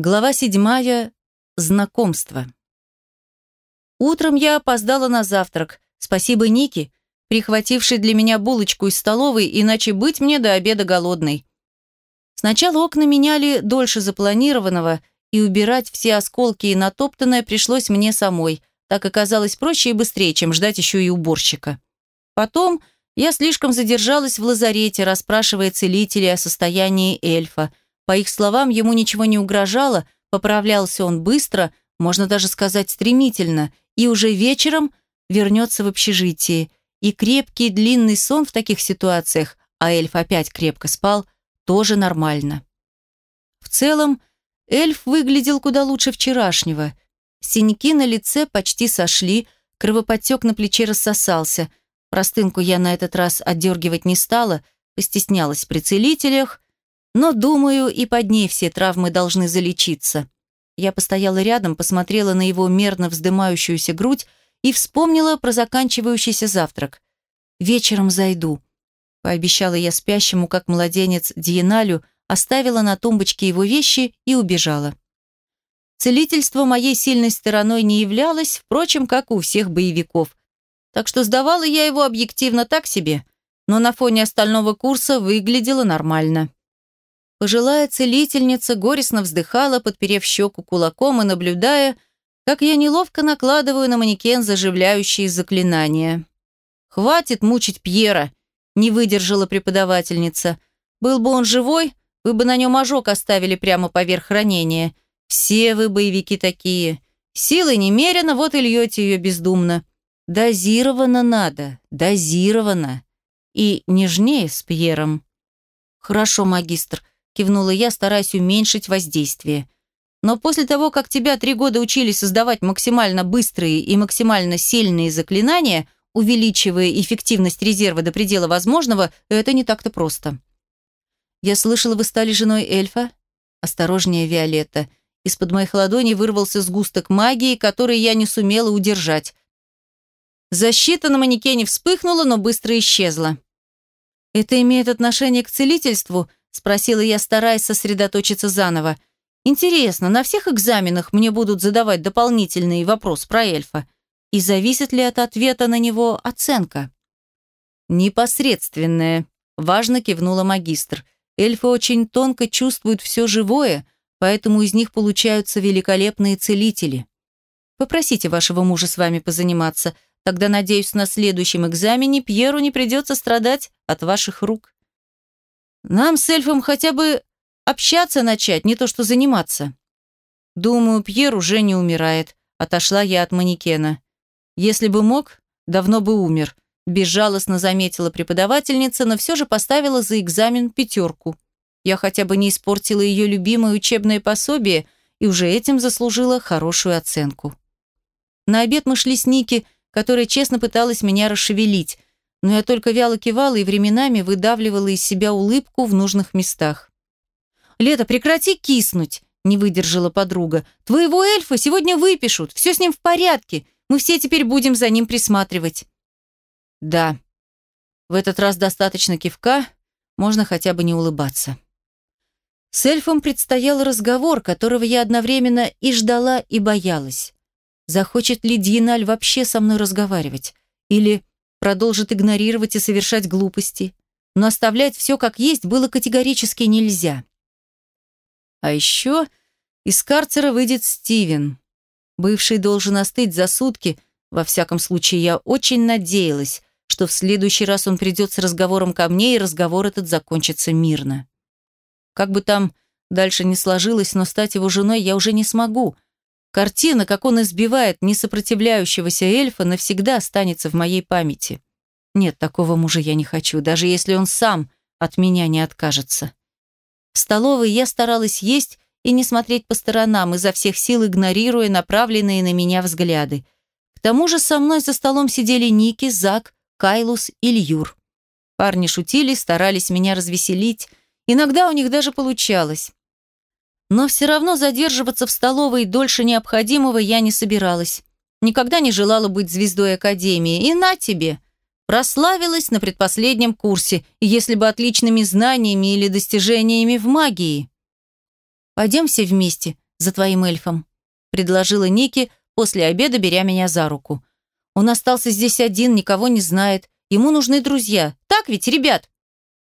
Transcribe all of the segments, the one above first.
Глава седьмая. Знакомство. Утром я опоздала на завтрак. Спасибо Нике, прихватившей для меня булочку из столовой, иначе быть мне до обеда голодной. Сначала окна меняли дольше запланированного, и убирать все осколки и натоптанное пришлось мне самой. Так оказалось проще и быстрее, чем ждать еще и уборщика. Потом я слишком задержалась в лазарете, расспрашивая целителей о состоянии эльфа – по их словам, ему ничего не угрожало, поправлялся он быстро, можно даже сказать стремительно, и уже вечером вернется в общежитие. И крепкий длинный сон в таких ситуациях, а эльф опять крепко спал, тоже нормально. В целом, эльф выглядел куда лучше вчерашнего. Синяки на лице почти сошли, кровоподтек на плече рассосался. Простынку я на этот раз отдергивать не стала, постеснялась при целителях – но, думаю, и под ней все травмы должны залечиться. Я постояла рядом, посмотрела на его мерно вздымающуюся грудь и вспомнила про заканчивающийся завтрак. «Вечером зайду», — пообещала я спящему, как младенец, Диеналю, оставила на тумбочке его вещи и убежала. Целительство моей сильной стороной не являлось, впрочем, как у всех боевиков. Так что сдавала я его объективно так себе, но на фоне остального курса выглядело нормально. Пожилая целительница горестно вздыхала, подперев щеку кулаком и наблюдая, как я неловко накладываю на манекен заживляющие заклинания. «Хватит мучить Пьера!» – не выдержала преподавательница. «Был бы он живой, вы бы на нем ожог оставили прямо поверх ранения. Все вы боевики такие. Силы немерено, вот и льете ее бездумно. Дозировано надо, дозировано. И нежнее с Пьером». «Хорошо, магистр», кивнула я, стараясь уменьшить воздействие. Но после того, как тебя три года учили создавать максимально быстрые и максимально сильные заклинания, увеличивая эффективность резерва до предела возможного, это не так-то просто. Я слышала, вы стали женой эльфа? Осторожнее, Виолетта. Из-под моих ладоней вырвался сгусток магии, который я не сумела удержать. Защита на манекене вспыхнула, но быстро исчезла. Это имеет отношение к целительству? Спросила я, стараясь сосредоточиться заново. Интересно, на всех экзаменах мне будут задавать дополнительный вопрос про эльфа? И зависит ли от ответа на него оценка? Непосредственная. Важно кивнула магистр. Эльфы очень тонко чувствуют все живое, поэтому из них получаются великолепные целители. Попросите вашего мужа с вами позаниматься. Тогда, надеюсь, на следующем экзамене Пьеру не придется страдать от ваших рук. Нам с эльфом хотя бы общаться начать, не то что заниматься. Думаю, Пьер уже не умирает. Отошла я от манекена. Если бы мог, давно бы умер. Безжалостно заметила преподавательница, но все же поставила за экзамен пятерку. Я хотя бы не испортила ее любимое учебное пособие и уже этим заслужила хорошую оценку. На обед мы шли с Ники, которая честно пыталась меня расшевелить, но я только вяло кивала и временами выдавливала из себя улыбку в нужных местах. «Лето, прекрати киснуть!» – не выдержала подруга. «Твоего эльфа сегодня выпишут, все с ним в порядке, мы все теперь будем за ним присматривать». «Да, в этот раз достаточно кивка, можно хотя бы не улыбаться». С эльфом предстоял разговор, которого я одновременно и ждала, и боялась. Захочет ли Дьеналь вообще со мной разговаривать? Или продолжит игнорировать и совершать глупости. Но оставлять все как есть было категорически нельзя. А еще из карцера выйдет Стивен. Бывший должен остыть за сутки, во всяком случае, я очень надеялась, что в следующий раз он придет с разговором ко мне, и разговор этот закончится мирно. Как бы там дальше не сложилось, но стать его женой я уже не смогу – Картина, как он избивает несопротивляющегося эльфа, навсегда останется в моей памяти. Нет, такого мужа я не хочу, даже если он сам от меня не откажется. В столовой я старалась есть и не смотреть по сторонам, изо всех сил игнорируя направленные на меня взгляды. К тому же со мной за столом сидели Ники, Зак, Кайлус и Льюр. Парни шутили, старались меня развеселить. Иногда у них даже получалось. Но все равно задерживаться в столовой дольше необходимого я не собиралась. Никогда не желала быть звездой Академии. И на тебе! Прославилась на предпоследнем курсе, если бы отличными знаниями или достижениями в магии. «Пойдем все вместе», за твоим эльфом», — предложила Ники после обеда, беря меня за руку. «Он остался здесь один, никого не знает. Ему нужны друзья. Так ведь, ребят?»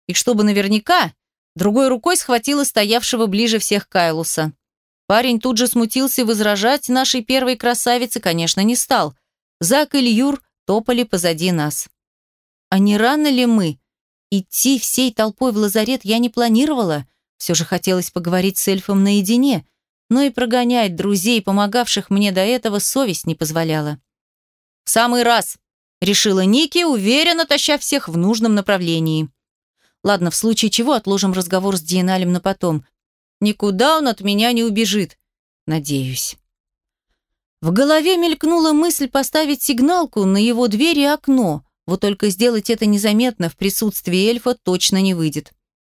И чтобы наверняка, другой рукой схватила стоявшего ближе всех Кайлуса. Парень тут же смутился и возражать нашей первой красавице, конечно, не стал. Зак и Льюр топали позади нас. А не рано ли мы? Идти всей толпой в лазарет я не планировала. Все же хотелось поговорить с эльфом наедине, но и прогонять друзей, помогавших мне до этого, совесть не позволяла. «В самый раз!» — решила Ники, уверенно таща всех в нужном направлении. Ладно, в случае чего отложим разговор с Диеналем на потом. Никуда он от меня не убежит. Надеюсь. В голове мелькнула мысль поставить сигналку на его дверь и окно, вот только сделать это незаметно в присутствии эльфа точно не выйдет.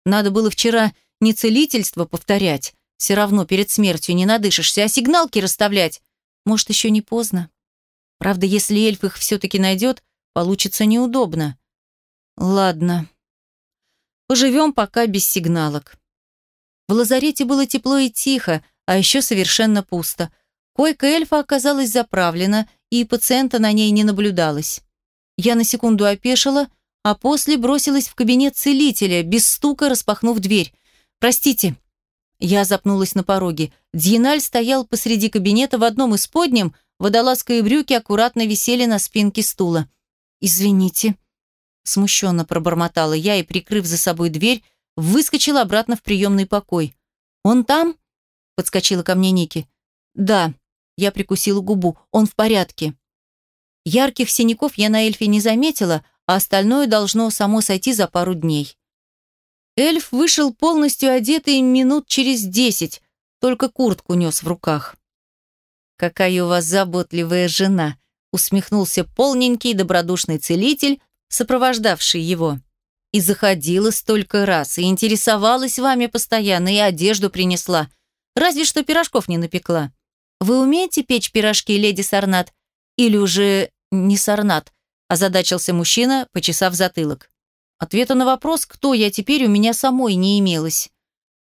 Надо было вчера не целительство повторять, все равно перед смертью не надышишься, а сигналки расставлять. Может, еще не поздно. Правда, если эльф их все-таки найдет, получится неудобно. Ладно. Поживем пока без сигналок. В лазарете было тепло и тихо, а еще совершенно пусто. Койка эльфа оказалась заправлена, и пациента на ней не наблюдалось. Я на секунду опешила, а после бросилась в кабинет целителя, без стука распахнув дверь. «Простите». Я запнулась на пороге. Дьеналь стоял посреди кабинета в одном из подням, водолазка и брюки аккуратно висели на спинке стула. «Извините», – смущенно пробормотала я и, прикрыв за собой дверь, выскочила обратно в приемный покой. «Он там?» – подскочила ко мне Ники. «Да», – я прикусила губу, – «он в порядке». Ярких синяков я на эльфе не заметила, а остальное должно само сойти за пару дней. Эльф вышел полностью одетый минут через десять, только куртку нес в руках. «Какая у вас заботливая жена!» усмехнулся полненький добродушный целитель, сопровождавший его. «И заходила столько раз, и интересовалась вами постоянно, и одежду принесла. Разве что пирожков не напекла. Вы умеете печь пирожки, леди Сарнат? Или уже не Сарнат?» озадачился мужчина, почесав затылок. Ответа на вопрос, кто я теперь, у меня самой не имелось.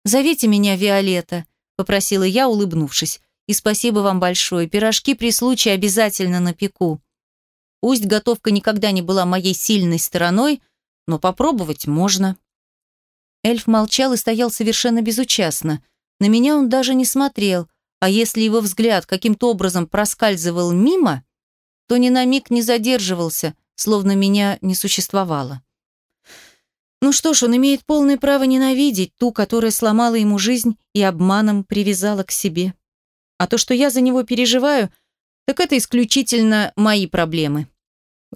«Зовите меня Виолетта», — попросила я, улыбнувшись. «И спасибо вам большое. Пирожки при случае обязательно напеку. Пусть готовка никогда не была моей сильной стороной, но попробовать можно». Эльф молчал и стоял совершенно безучастно. На меня он даже не смотрел, а если его взгляд каким-то образом проскальзывал мимо, то ни на миг не задерживался, словно меня не существовало. Ну что ж, он имеет полное право ненавидеть ту, которая сломала ему жизнь и обманом привязала к себе. А то, что я за него переживаю, так это исключительно мои проблемы.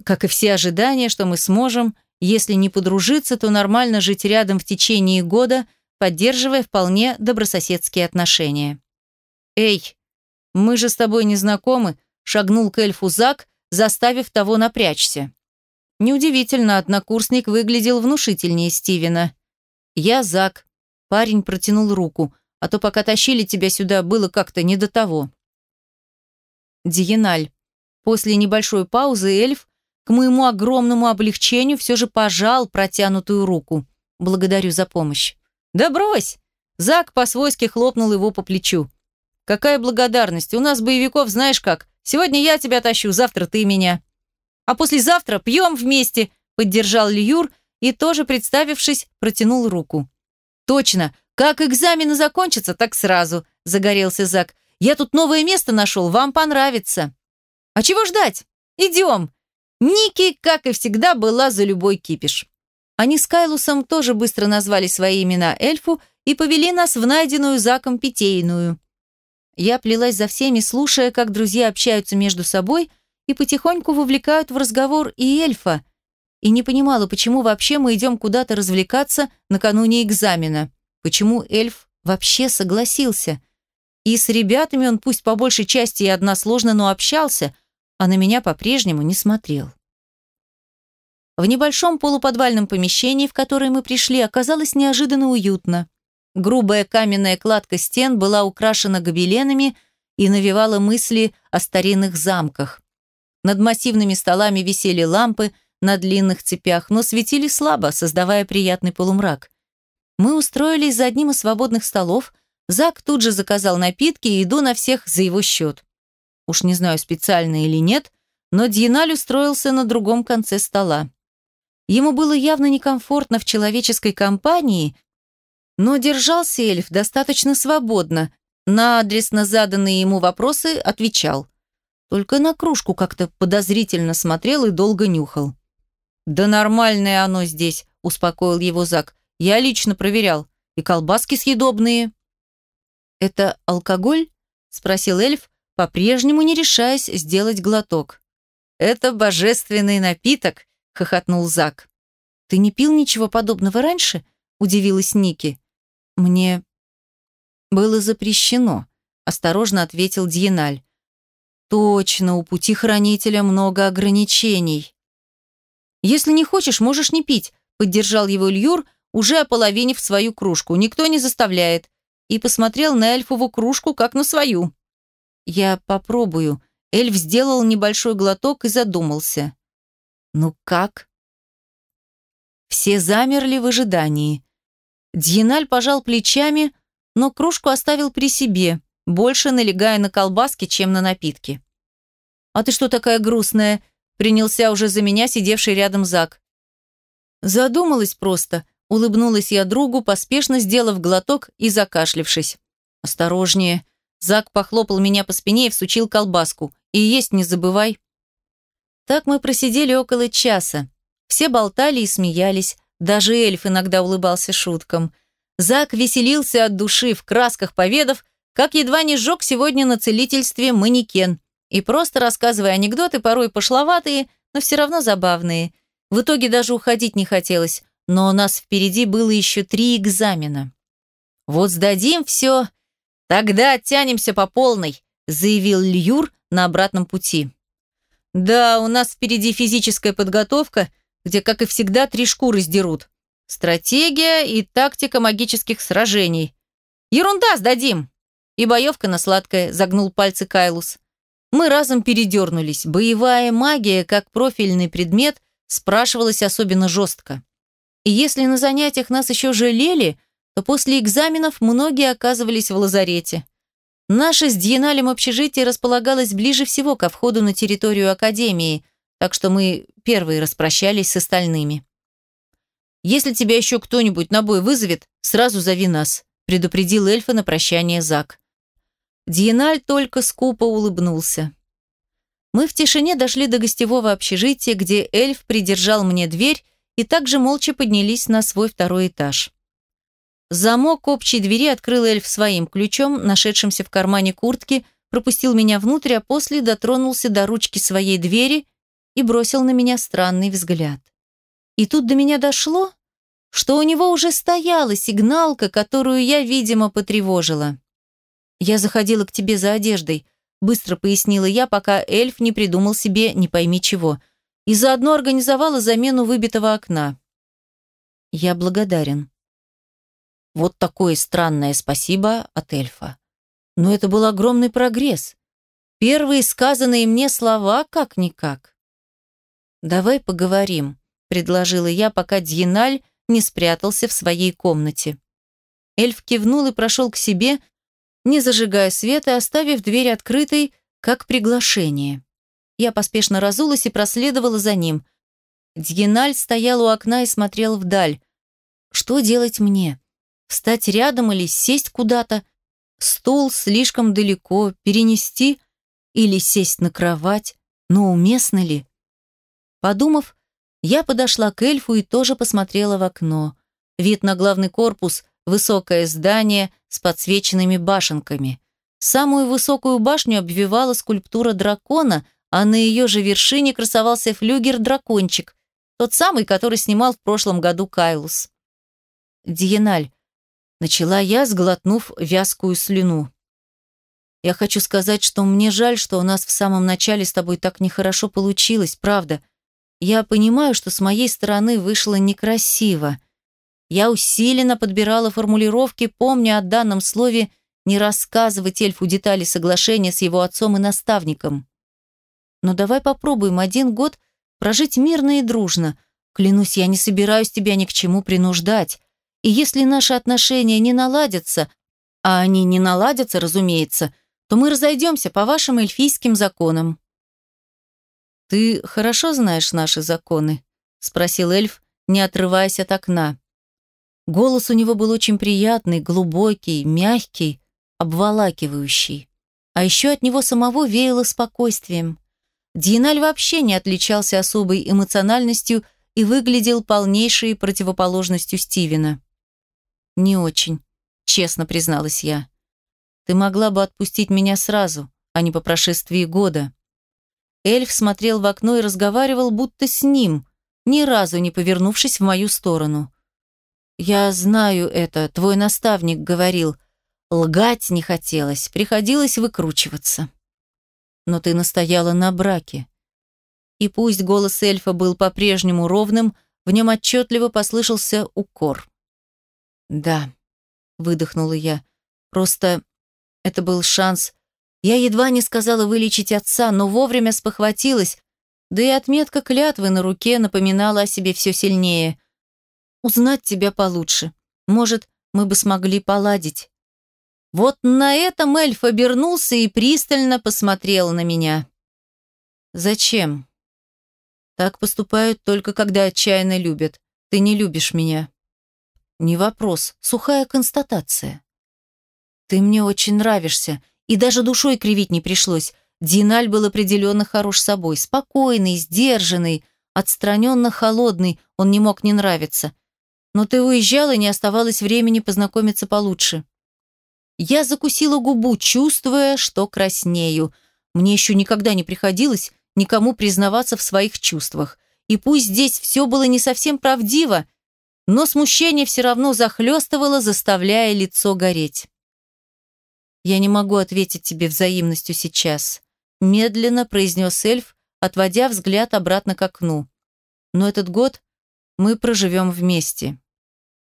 Как и все ожидания, что мы сможем, если не подружиться, то нормально жить рядом в течение года, поддерживая вполне добрососедские отношения. «Эй, мы же с тобой не знакомы», — шагнул к эльфу Зак, заставив того напрячься. Неудивительно, однокурсник выглядел внушительнее Стивена. «Я Зак». Парень протянул руку, а то пока тащили тебя сюда, было как-то не до того. Диеналь. После небольшой паузы эльф, к моему огромному облегчению, все же пожал протянутую руку. Благодарю за помощь. «Да брось!» Зак по-свойски хлопнул его по плечу. «Какая благодарность? У нас, боевиков, знаешь как? Сегодня я тебя тащу, завтра ты меня». А послезавтра пьем вместе», — поддержал Льюр и, тоже представившись, протянул руку. «Точно, как экзамены закончатся, так сразу», — загорелся Зак. «Я тут новое место нашел, вам понравится». «А чего ждать? Идем!» Ники, как и всегда, была за любой кипиш. Они с Кайлусом тоже быстро назвали свои имена эльфу и повели нас в найденную Заком питейную. Я плелась за всеми, слушая, как друзья общаются между собой — и потихоньку вовлекают в разговор и эльфа. И не понимала, почему вообще мы идем куда-то развлекаться накануне экзамена. Почему эльф вообще согласился? И с ребятами он пусть по большей части и односложно, но общался, а на меня по-прежнему не смотрел. В небольшом полуподвальном помещении, в которое мы пришли, оказалось неожиданно уютно. Грубая каменная кладка стен была украшена гобеленами и навевала мысли о старинных замках. Над массивными столами висели лампы на длинных цепях, но светили слабо, создавая приятный полумрак. Мы устроились за одним из свободных столов, Зак тут же заказал напитки и еду на всех за его счет. Уж не знаю, специально или нет, но Дьеналь устроился на другом конце стола. Ему было явно некомфортно в человеческой компании, но держался эльф достаточно свободно, на адресно заданные ему вопросы отвечал. Только на кружку как-то подозрительно смотрел и долго нюхал. «Да нормальное оно здесь», – успокоил его Зак. «Я лично проверял. И колбаски съедобные». «Это алкоголь?» – спросил эльф, по-прежнему не решаясь сделать глоток. «Это божественный напиток», – хохотнул Зак. «Ты не пил ничего подобного раньше?» – удивилась Ники. «Мне было запрещено», – осторожно ответил Дьеналь. «Точно, у пути хранителя много ограничений». «Если не хочешь, можешь не пить», – поддержал его Льюр, уже ополовинив свою кружку. «Никто не заставляет». И посмотрел на эльфову кружку, как на свою. «Я попробую». Эльф сделал небольшой глоток и задумался. «Ну как?» Все замерли в ожидании. Дьеналь пожал плечами, но кружку оставил при себе, больше налегая на колбаски, чем на напитки. «А ты что такая грустная?» принялся уже за меня сидевший рядом Зак. Задумалась просто, улыбнулась я другу, поспешно сделав глоток и закашлившись. «Осторожнее!» Зак похлопал меня по спине и всучил колбаску. «И есть не забывай!» Так мы просидели около часа. Все болтали и смеялись, даже эльф иногда улыбался шуткам. Зак веселился от души, в красках поведав, как едва не сжег сегодня на целительстве манекен, и просто рассказывая анекдоты, порой пошловатые, но все равно забавные. В итоге даже уходить не хотелось, но у нас впереди было еще три экзамена. «Вот сдадим все, тогда оттянемся по полной», заявил Льюр на обратном пути. «Да, у нас впереди физическая подготовка, где, как и всегда, три шкуры сдерут. Стратегия и тактика магических сражений. Ерунда, сдадим!» И боевка на сладкое, загнул пальцы Кайлус. Мы разом передернулись. Боевая магия, как профильный предмет, спрашивалась особенно жестко. И если на занятиях нас еще жалели, то после экзаменов многие оказывались в лазарете. Наше с Дьеналем общежитие располагалось ближе всего ко входу на территорию Академии, так что мы первые распрощались с остальными. «Если тебя еще кто-нибудь на бой вызовет, сразу зови нас», предупредил эльфа на прощание Зак. Дьеналь только скупо улыбнулся. Мы в тишине дошли до гостевого общежития, где эльф придержал мне дверь и также молча поднялись на свой второй этаж. Замок общей двери открыл эльф своим ключом, нашедшимся в кармане куртки, пропустил меня внутрь, а после дотронулся до ручки своей двери и бросил на меня странный взгляд. И тут до меня дошло, что у него уже стояла сигналка, которую я, видимо, потревожила. «Я заходила к тебе за одеждой», – быстро пояснила я, пока эльф не придумал себе не пойми чего. И заодно организовала замену выбитого окна. «Я благодарен». Вот такое странное спасибо от эльфа. Но это был огромный прогресс. Первые сказанные мне слова как-никак. «Давай поговорим», – предложила я, пока Дьеналь не спрятался в своей комнате. Эльф кивнул и прошел к себе, не зажигая света, оставив дверь открытой, как приглашение. Я поспешно разулась и проследовала за ним. Дьеналь стоял у окна и смотрел вдаль. Что делать мне? Встать рядом или сесть куда-то? Стул слишком далеко, перенести или сесть на кровать? Но уместно ли? Подумав, я подошла к эльфу и тоже посмотрела в окно. Вид на главный корпус, высокое здание с подсвеченными башенками. Самую высокую башню обвивала скульптура дракона, а на ее же вершине красовался флюгер-дракончик, тот самый, который снимал в прошлом году Кайлус. «Диеналь», — начала я, сглотнув вязкую слюну. «Я хочу сказать, что мне жаль, что у нас в самом начале с тобой так нехорошо получилось, правда. Я понимаю, что с моей стороны вышло некрасиво. Я усиленно подбирала формулировки, помня о данном слове не рассказывать эльфу детали соглашения с его отцом и наставником. Но давай попробуем один год прожить мирно и дружно. Клянусь, я не собираюсь тебя ни к чему принуждать. И если наши отношения не наладятся, а они не наладятся, разумеется, то мы разойдемся по вашим эльфийским законам». «Ты хорошо знаешь наши законы?» — спросил эльф, не отрываясь от окна. Голос у него был очень приятный, глубокий, мягкий, обволакивающий. А еще от него самого веяло спокойствием. Диналь вообще не отличался особой эмоциональностью и выглядел полнейшей противоположностью Стивена. «Не очень», — честно призналась я. «Ты могла бы отпустить меня сразу, а не по прошествии года». Эльф смотрел в окно и разговаривал будто с ним, ни разу не повернувшись в мою сторону. «Я знаю это, твой наставник говорил. Лгать не хотелось, приходилось выкручиваться. Но ты настояла на браке. И пусть голос эльфа был по-прежнему ровным, в нем отчетливо послышался укор. «Да», — выдохнула я, — «просто это был шанс. Я едва не сказала вылечить отца, но вовремя спохватилась, да и отметка клятвы на руке напоминала о себе все сильнее. Узнать тебя получше. Может, мы бы смогли поладить. Вот на этом эльф обернулся и пристально посмотрел на меня. «Зачем?» «Так поступают только когда отчаянно любят. Ты не любишь меня». «Не вопрос, сухая констатация». «Ты мне очень нравишься, и даже душой кривить не пришлось. Диналь был определенно хорош собой, спокойный, сдержанный, отстраненно холодный, он не мог не нравиться. Но ты уезжала, и не оставалось времени познакомиться получше». Я закусила губу, чувствуя, что краснею. Мне еще никогда не приходилось никому признаваться в своих чувствах. И пусть здесь все было не совсем правдиво, но смущение все равно захлестывало, заставляя лицо гореть. «Я не могу ответить тебе взаимностью сейчас», медленно произнес эльф, отводя взгляд обратно к окну. «Но этот год мы проживем вместе.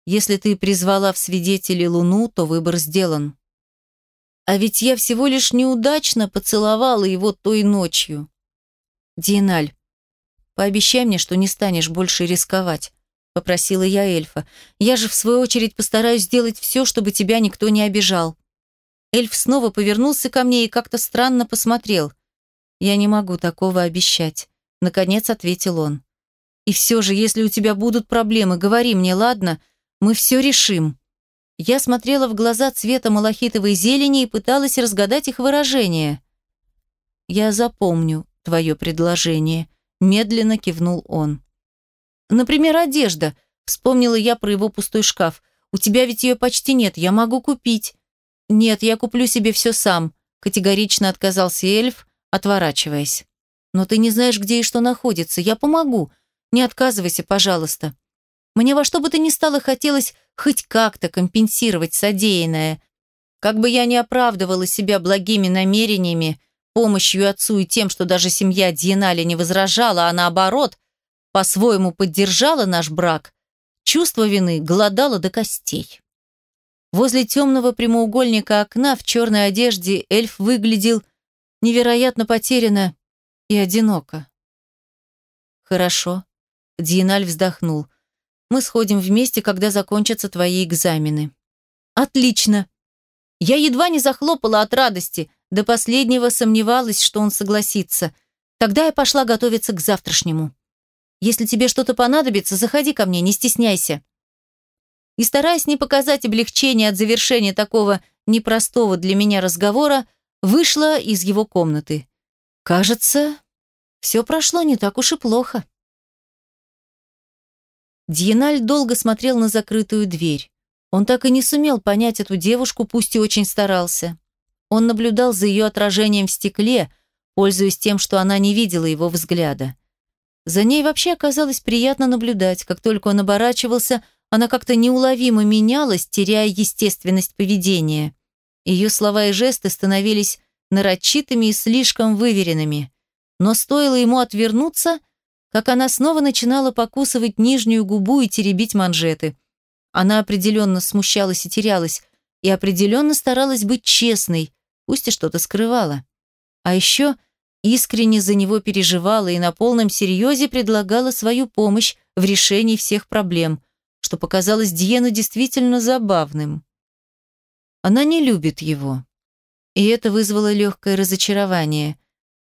Если ты призвала в свидетели Луну, то выбор сделан. А ведь я всего лишь неудачно поцеловала его той ночью. Диналь, пообещай мне, что не станешь больше рисковать, попросила я эльфа. Я же в свою очередь постараюсь сделать все, чтобы тебя никто не обижал. Эльф снова повернулся ко мне и как-то странно посмотрел. Я не могу такого обещать, наконец ответил он. И все же, если у тебя будут проблемы, говори мне, ладно? Мы все решим». Я смотрела в глаза цвета малахитовой зелени и пыталась разгадать их выражение. «Я запомню твое предложение», — медленно кивнул он. «Например, одежда», — вспомнила я про его пустой шкаф. «У тебя ведь ее почти нет, я могу купить». «Нет, я куплю себе все сам», — категорично отказался эльф, отворачиваясь. «Но ты не знаешь, где и что находится. Я помогу. Не отказывайся, пожалуйста. Мне во что бы то ни стало хотелось хоть как-то компенсировать содеянное. Как бы я ни оправдывала себя благими намерениями, помощью отцу и тем, что даже семья Диенали не возражала, а наоборот, по-своему поддержала наш брак, чувство вины голодало до костей. Возле темного прямоугольника окна в черной одежде эльф выглядел невероятно потерянно и одиноко. «Хорошо», — Диеналь вздохнул, — мы сходим вместе, когда закончатся твои экзамены». «Отлично!» Я едва не захлопала от радости, до последнего сомневалась, что он согласится. Тогда я пошла готовиться к завтрашнему. «Если тебе что-то понадобится, заходи ко мне, не стесняйся». И стараясь не показать облегчения от завершения такого непростого для меня разговора, вышла из его комнаты. Кажется, все прошло не так уж и плохо. Дьеналь долго смотрел на закрытую дверь. Он так и не сумел понять эту девушку, пусть и очень старался. Он наблюдал за ее отражением в стекле, пользуясь тем, что она не видела его взгляда. За ней вообще оказалось приятно наблюдать. Как только он оборачивался, она как-то неуловимо менялась, теряя естественность поведения. Ее слова и жесты становились нарочитыми и слишком выверенными. Но стоило ему отвернуться, как она снова начинала покусывать нижнюю губу и теребить манжеты. Она определенно смущалась и терялась, и определенно старалась быть честной, пусть и что-то скрывала. А еще искренне за него переживала и на полном серьезе предлагала свою помощь в решении всех проблем, что показалось Диену действительно забавным. Она не любит его. И это вызвало легкое разочарование.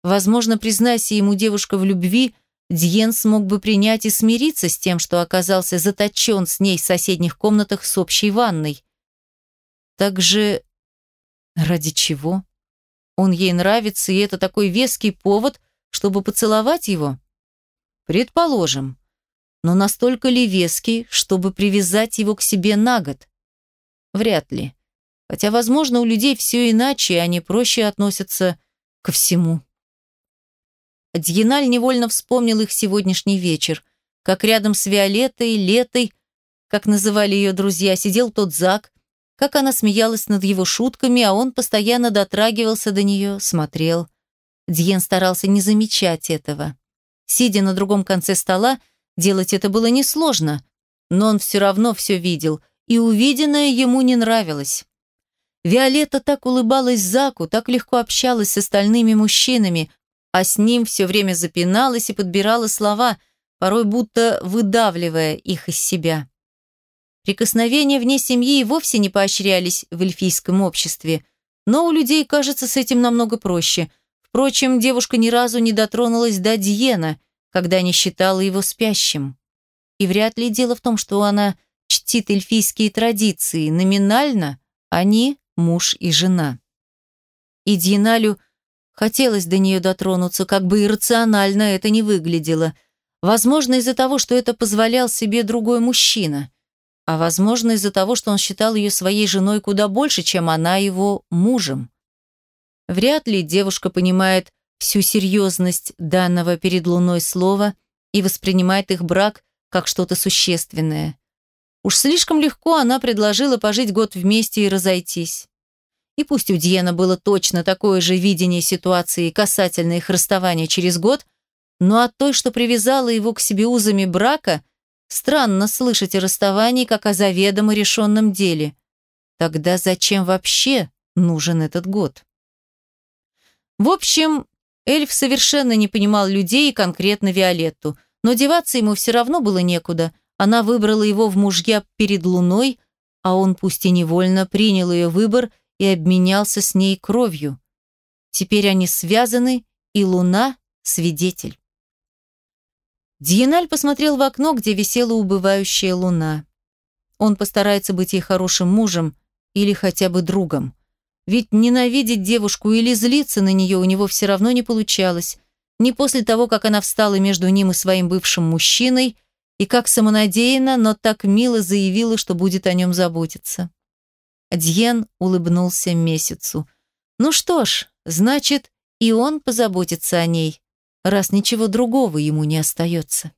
Возможно, признайся ему девушка в любви, Дьен смог бы принять и смириться с тем, что оказался заточен с ней в соседних комнатах с общей ванной. Так же ради чего? Он ей нравится, и это такой веский повод, чтобы поцеловать его? Предположим. Но настолько ли веский, чтобы привязать его к себе на год? Вряд ли. Хотя, возможно, у людей все иначе, и они проще относятся ко всему. Дьеналь невольно вспомнил их сегодняшний вечер, как рядом с Виолеттой, Летой, как называли ее друзья, сидел тот Зак, как она смеялась над его шутками, а он постоянно дотрагивался до нее, смотрел. Дьен старался не замечать этого. Сидя на другом конце стола, делать это было несложно, но он все равно все видел, и увиденное ему не нравилось. Виолетта так улыбалась Заку, так легко общалась с остальными мужчинами, а с ним все время запиналась и подбирала слова, порой будто выдавливая их из себя. Прикосновения вне семьи и вовсе не поощрялись в эльфийском обществе, но у людей, кажется, с этим намного проще. Впрочем, девушка ни разу не дотронулась до Диена, когда не считала его спящим. И вряд ли дело в том, что она чтит эльфийские традиции. Номинально они муж и жена. И Диеналю хотелось до нее дотронуться, как бы иррационально это не выглядело. Возможно, из-за того, что это позволял себе другой мужчина а возможно из-за того, что он считал ее своей женой куда больше, чем она его мужем. Вряд ли девушка понимает всю серьезность данного перед Луной слова и воспринимает их брак как что-то существенное. Уж слишком легко она предложила пожить год вместе и разойтись. И пусть у Диена было точно такое же видение ситуации касательно их расставания через год, но от той, что привязала его к себе узами брака – Странно слышать о расставании как о заведомо решенном деле. Тогда зачем вообще нужен этот год? В общем, эльф совершенно не понимал людей и конкретно Виолетту, но деваться ему все равно было некуда. Она выбрала его в мужья перед луной, а он пусть и невольно принял ее выбор и обменялся с ней кровью. Теперь они связаны, и луна – свидетель. Диеналь посмотрел в окно, где висела убывающая луна. Он постарается быть ей хорошим мужем или хотя бы другом. Ведь ненавидеть девушку или злиться на нее у него все равно не получалось. Не после того, как она встала между ним и своим бывшим мужчиной, и как самонадеянно, но так мило заявила, что будет о нем заботиться. Дьен улыбнулся месяцу. Ну что ж, значит, и он позаботится о ней раз ничего другого ему не остается.